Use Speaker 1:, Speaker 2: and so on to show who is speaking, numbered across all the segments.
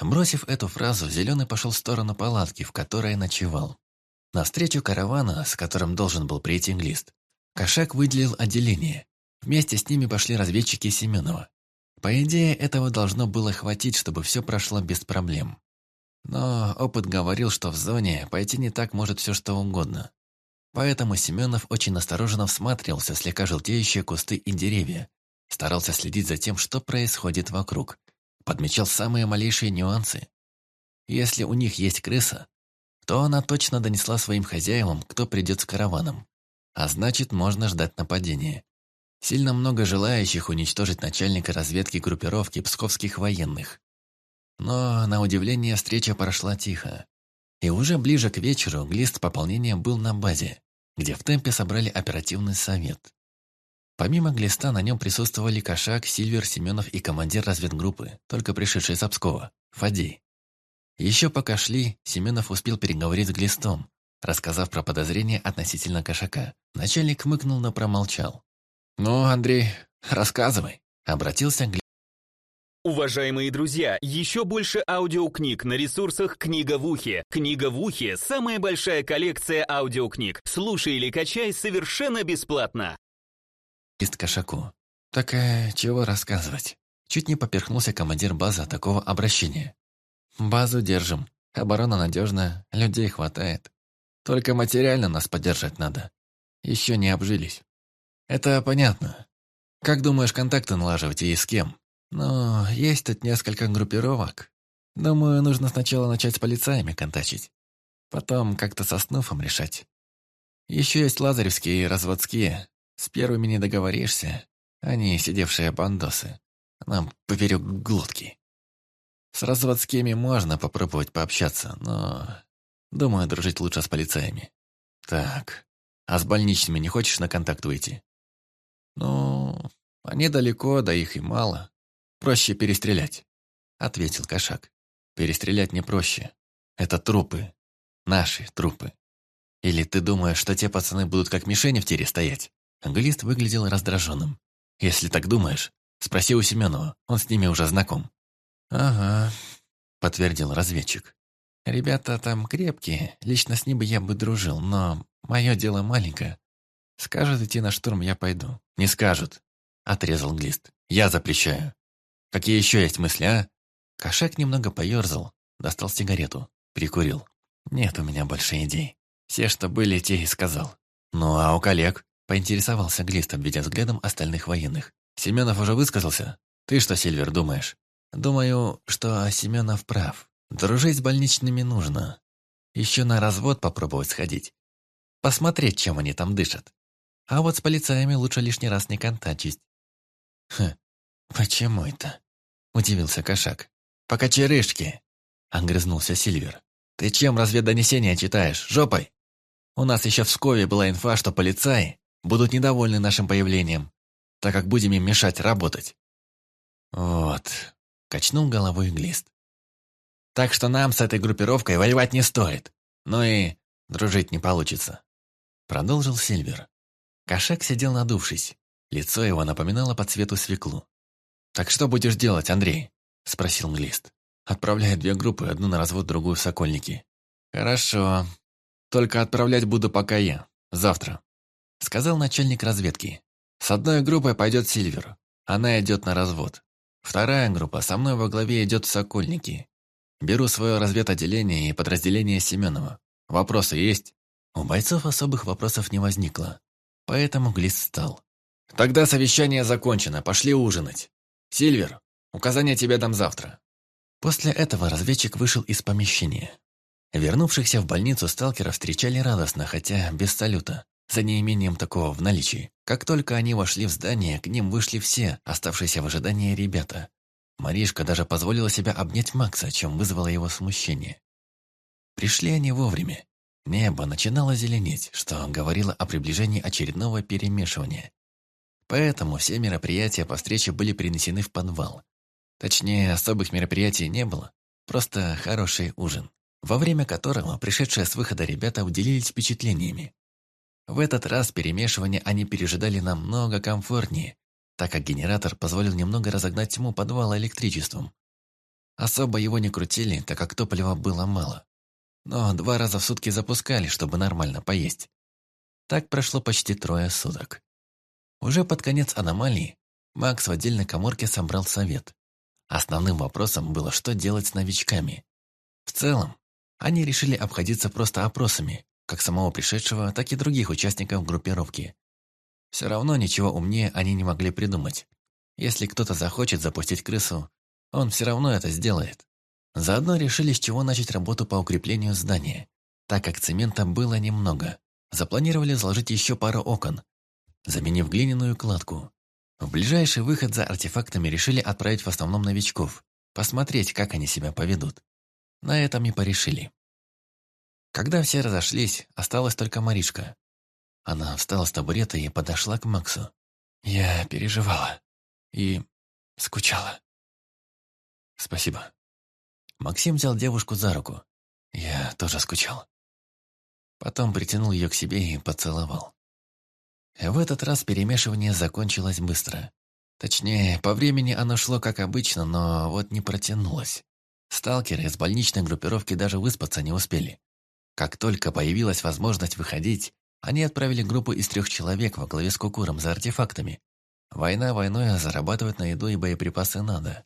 Speaker 1: Бросив эту фразу, Зеленый пошел в сторону палатки, в которой ночевал. Навстречу каравана, с которым должен был прийти Глист, Кошак выделил отделение. Вместе с ними пошли разведчики Семенова. По идее, этого должно было хватить, чтобы все прошло без проблем. Но опыт говорил, что в зоне пойти не так может все что угодно. Поэтому Семенов очень осторожно всматривался в слегка желтеющие кусты и деревья, старался следить за тем, что происходит вокруг, подмечал самые малейшие нюансы. Если у них есть крыса, то она точно донесла своим хозяевам, кто придет с караваном. А значит, можно ждать нападения. Сильно много желающих уничтожить начальника разведки группировки псковских военных. Но, на удивление, встреча прошла тихо. И уже ближе к вечеру глист пополнения был на базе где в темпе собрали оперативный совет. Помимо Глиста на нем присутствовали Кошак, Сильвер, Семенов и командир разведгруппы, только пришедший из Обскова, Фадей. Еще пока шли, Семенов успел переговорить с Глистом, рассказав про подозрения относительно Кошака. Начальник мыкнул, но промолчал. «Ну, Андрей, рассказывай», — обратился к
Speaker 2: Уважаемые друзья, еще больше аудиокниг на ресурсах «Книга в ухе». «Книга в ухе» — самая большая коллекция аудиокниг. Слушай или качай совершенно бесплатно.
Speaker 1: Лист кошаку. Так э, чего рассказывать? Чуть не поперхнулся командир базы от такого обращения. Базу держим. Оборона надежная, людей хватает. Только материально нас поддержать надо. Еще не обжились. Это понятно. Как думаешь, контакты налаживать и с кем? Но есть тут несколько группировок. Думаю, нужно сначала начать с полицаями контачить. Потом как-то со Снуфом решать. Еще есть лазаревские и разводские. С первыми не договоришься. Они сидевшие бандосы. Нам поперек глотки. С разводскими можно попробовать пообщаться, но... Думаю, дружить лучше с полицаями. Так, а с больничными не хочешь на контакт выйти? Ну, они далеко, да их и мало. «Проще перестрелять», — ответил кошак. «Перестрелять не проще. Это трупы. Наши трупы. Или ты думаешь, что те пацаны будут как мишени в тире стоять?» Англист выглядел раздраженным. «Если так думаешь, спроси у Семенова, он с ними уже знаком». «Ага», — подтвердил разведчик. «Ребята там крепкие, лично с ними я бы дружил, но мое дело маленькое. Скажут идти на штурм, я пойду». «Не скажут», — отрезал Глист. «Я запрещаю». Какие еще есть мысли, а?» Кошак немного поерзал, достал сигарету, прикурил. «Нет у меня больше идей. Все, что были, те и сказал». «Ну а у коллег?» – поинтересовался Глист, обведя взглядом остальных военных. «Семенов уже высказался? Ты что, Сильвер, думаешь?» «Думаю, что Семенов прав. Дружить с больничными нужно. Еще на развод попробовать сходить. Посмотреть, чем они там дышат. А вот с полицаями лучше лишний раз не контачить». «Хм, «Почему это?» – удивился кошак. «По кочерышке!» – огрызнулся Сильвер. «Ты чем разведдонесения читаешь? Жопой? У нас еще в Скове была инфа, что полицаи будут недовольны нашим появлением, так как будем им мешать работать». «Вот», – качнул головой Глист. «Так что нам с этой группировкой воевать не стоит, но и дружить не получится», – продолжил Сильвер. Кошак сидел надувшись, лицо его напоминало по цвету свеклу. «Так что будешь делать, Андрей?» – спросил Глист. «Отправляю две группы, одну на развод, другую в Сокольники». «Хорошо. Только отправлять буду пока я. Завтра», – сказал начальник разведки. «С одной группой пойдет Сильвер. Она идет на развод. Вторая группа со мной во главе идет в Сокольники. Беру свое разведотделение и подразделение Семенова. Вопросы есть?» У бойцов особых вопросов не возникло. Поэтому Глист встал. «Тогда совещание закончено. Пошли ужинать». «Сильвер, указания тебе дам завтра». После этого разведчик вышел из помещения. Вернувшихся в больницу сталкеров встречали радостно, хотя без салюта, за неимением такого в наличии. Как только они вошли в здание, к ним вышли все, оставшиеся в ожидании ребята. Маришка даже позволила себя обнять Макса, чем вызвало его смущение. Пришли они вовремя. Небо начинало зеленеть, что говорило о приближении очередного перемешивания. Поэтому все мероприятия по встрече были перенесены в подвал. Точнее, особых мероприятий не было, просто хороший ужин, во время которого пришедшие с выхода ребята уделились впечатлениями. В этот раз перемешивание они пережидали намного комфортнее, так как генератор позволил немного разогнать тьму подвала электричеством. Особо его не крутили, так как топлива было мало. Но два раза в сутки запускали, чтобы нормально поесть. Так прошло почти трое суток. Уже под конец аномалии Макс в отдельной коморке собрал совет. Основным вопросом было, что делать с новичками. В целом, они решили обходиться просто опросами, как самого пришедшего, так и других участников группировки. Все равно ничего умнее они не могли придумать. Если кто-то захочет запустить крысу, он все равно это сделает. Заодно решили, с чего начать работу по укреплению здания. Так как цемента было немного, запланировали заложить еще пару окон, заменив глиняную кладку. В ближайший выход за артефактами решили отправить в основном новичков, посмотреть, как они себя поведут. На этом и порешили. Когда все разошлись, осталась только Маришка. Она встала с табурета и подошла к Максу. Я переживала и скучала. Спасибо. Максим взял девушку за руку. Я тоже скучал. Потом притянул ее к себе и поцеловал. В этот раз перемешивание закончилось быстро. Точнее, по времени оно шло как обычно, но вот не протянулось. Сталкеры из больничной группировки даже выспаться не успели. Как только появилась возможность выходить, они отправили группу из трех человек во главе с Кукуром за артефактами. Война войной, а зарабатывать на еду и боеприпасы надо.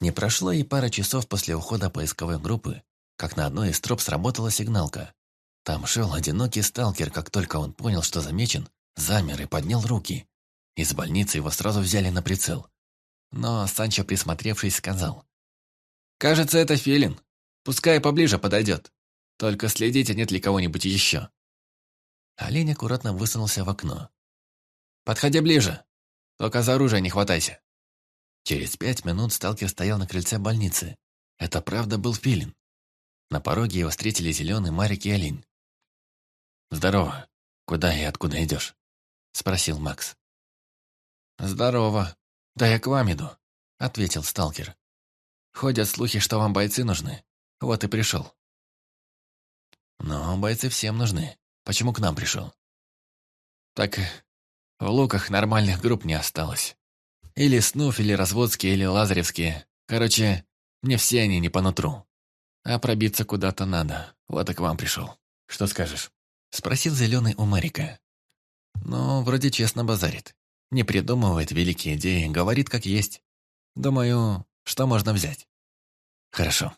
Speaker 1: Не прошло и пара часов после ухода поисковой группы, как на одной из троп сработала сигналка. Там шел одинокий сталкер, как только он понял, что замечен, замер и поднял руки. Из больницы его сразу взяли на прицел. Но Санчо, присмотревшись, сказал. «Кажется, это филин. Пускай поближе подойдет. Только следите, нет ли кого-нибудь еще». Олень аккуратно высунулся в окно. «Подходи ближе. Только за оружие не хватайся». Через пять минут сталкер стоял на крыльце больницы. Это правда был филин. На пороге его встретили зеленый Марик и олень. «Здорово. Куда и откуда идешь?» — спросил Макс. «Здорово. Да я к вам иду», — ответил сталкер. «Ходят слухи, что вам бойцы нужны. Вот и пришел». «Но бойцы всем нужны. Почему к нам пришел?» «Так в луках нормальных групп не осталось. Или снуф, или разводские, или лазаревские. Короче, мне все они не по нутру. А пробиться куда-то надо. Вот и к вам пришел. Что скажешь?» Спросил Зеленый у Марика. Ну, вроде честно базарит. Не придумывает великие идеи, говорит как есть. Думаю, что можно взять. Хорошо.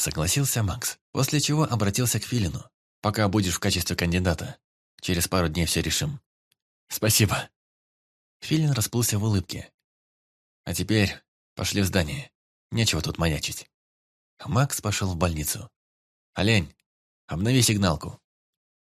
Speaker 1: Согласился Макс, после чего обратился к Филину. Пока будешь в качестве кандидата. Через пару дней все решим. Спасибо. Филин расплылся в улыбке. А теперь пошли в здание. Нечего тут маячить. Макс пошел в больницу. «Олень, обнови сигналку».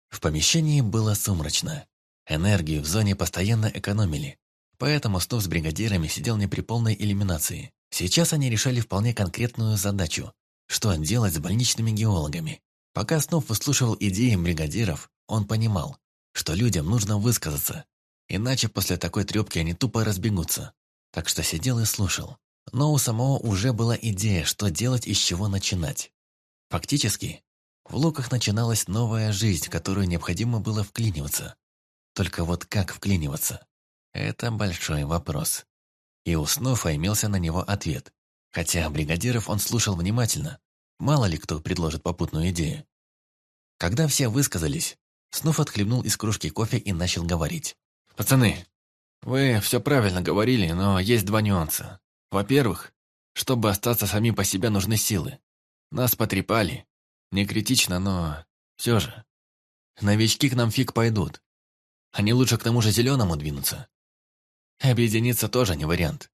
Speaker 1: В помещении было сумрачно. Энергию в зоне постоянно экономили, поэтому Снув с бригадирами сидел не при полной иллюминации. Сейчас они решали вполне конкретную задачу – что делать с больничными геологами. Пока Снув выслушивал идеи бригадиров, он понимал, что людям нужно высказаться, иначе после такой трепки они тупо разбегутся. Так что сидел и слушал. Но у самого уже была идея, что делать и с чего начинать. Фактически, в Луках начиналась новая жизнь, в которую необходимо было вклиниваться. Только вот как вклиниваться? Это большой вопрос. И у Снофа имелся на него ответ. Хотя бригадиров он слушал внимательно. Мало ли кто предложит попутную идею. Когда все высказались, Снуф отхлебнул из кружки кофе и начал говорить. «Пацаны, вы все правильно говорили, но есть два нюанса. Во-первых, чтобы остаться самим по себе, нужны силы. Нас потрепали. Не критично, но все же. Новички к нам фиг пойдут. Они лучше к тому же зеленому двинутся. Объединиться тоже не вариант.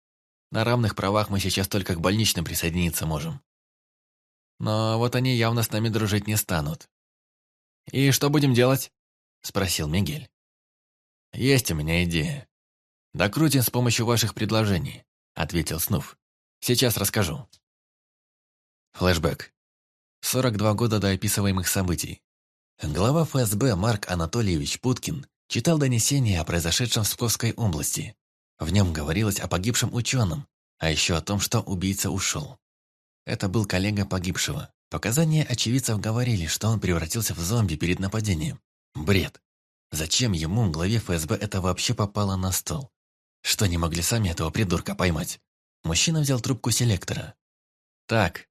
Speaker 1: На равных правах мы сейчас только к больничным присоединиться можем. Но вот они явно с нами дружить не станут. «И что будем делать?» – спросил Мигель. «Есть у меня идея. Докрутим с помощью ваших предложений», – ответил Снуф. «Сейчас расскажу». Флэшбэк. 42 года до описываемых событий. Глава ФСБ Марк Анатольевич Путкин Читал донесение о произошедшем в Псковской области. В нем говорилось о погибшем ученом, а еще о том, что убийца ушел. Это был коллега погибшего. Показания очевидцев говорили, что он превратился в зомби перед нападением. Бред. Зачем ему, главе ФСБ, это вообще попало на стол? Что не могли сами этого придурка поймать? Мужчина взял трубку селектора. Так,